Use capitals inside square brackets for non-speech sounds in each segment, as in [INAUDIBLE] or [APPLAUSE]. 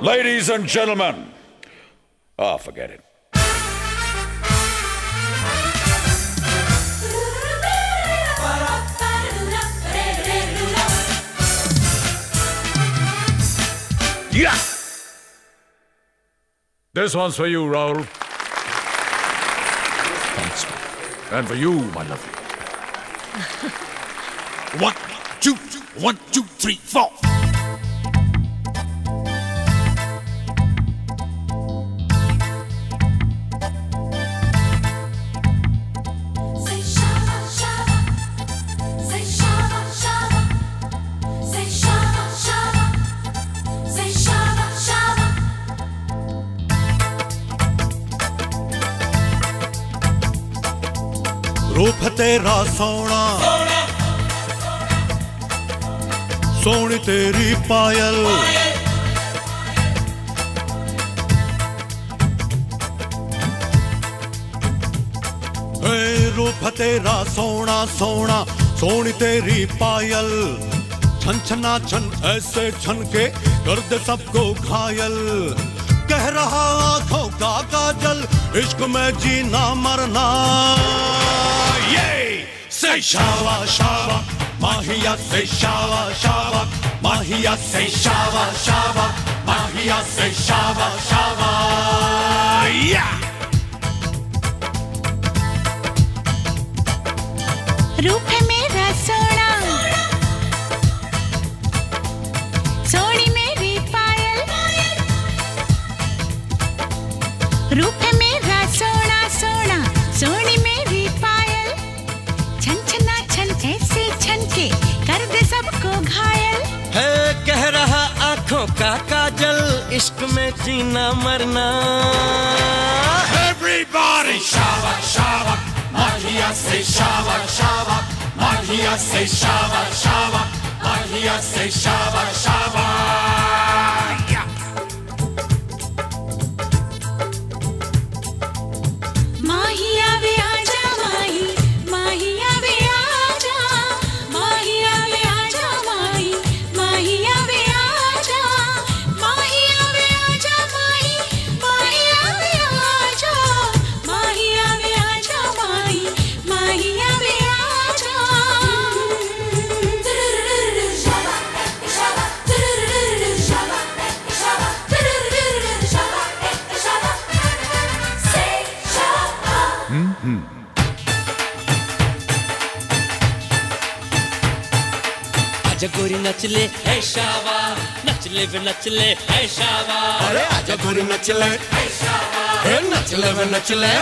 Ladies and gentlemen. Oh, forget it. Yeah! This one's for you, Raul. Thanks. And for you, my lovely. [LAUGHS] One, two, one, two, three, four. तेरा सोना। सोनी तेरी पायल। रूप तेरा सोना सोना, सोनी तेरी पायल। छन छना छन, ऐसे छन के कर दे सबको घायल। कह रहा आँखों का काजल, इश्क में जीना, मरना। से शावा शावा माहिया से शावा शावा माहिया से शावा शावा माहिया से शावा शावा या रूप है मेरा सोना। सोनी मेरी पायल। रूप है मेरा सोना, सोनी। का काजल इश्क में जीना मरना Everybody shava shava Magia say shava shava Magia say shava shava Magia say shava shava आजा गोरी नचले है शावा नचले वे नचले है शावा अरे आजा गोरी नचले हे नचले वे नचले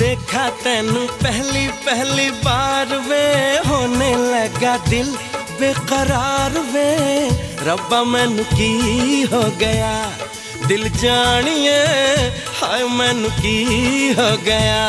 देखा तेनू पहली पहली बार वे होने लगा दिल बेकरार वे। रब्बा मैनू की हो गया? दिल जानिए हाय मैनू की हो गया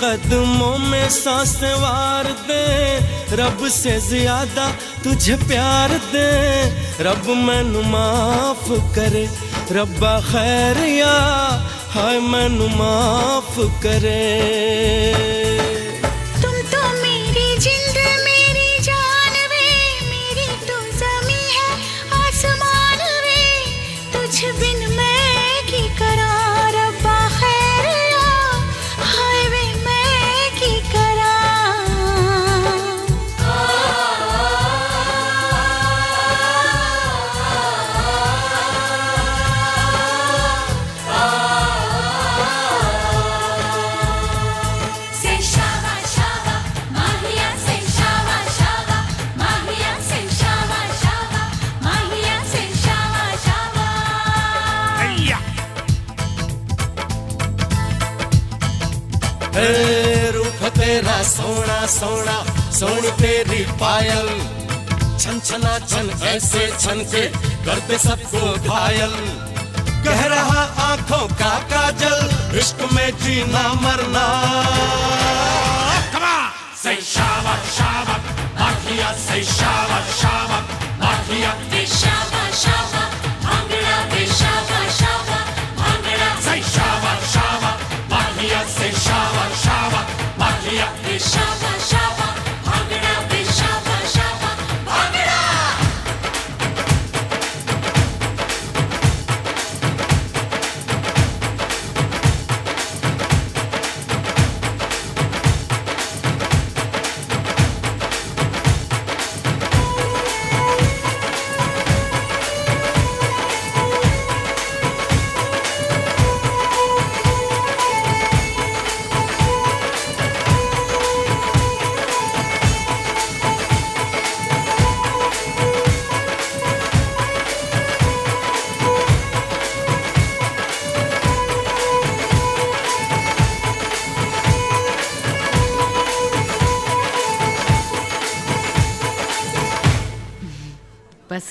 कदमों में सांस वार दे। रब से ज़्यादा तुझे प्यार दे। रब मैनू माफ़ करे, रब्बा खैरिया हाय मैनू माफ़ करे। तेरा सोना सोना सोनी तेरी पायल छन छना छन ऐसे छन के कर दे सबको घायल कह रहा आँखों का काजल इश्क में जीना मरना Come on! Say shaba, shaba, Magia, say shaba, shaba, Magia. Be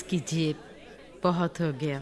कीजिए। बहुत हो गया।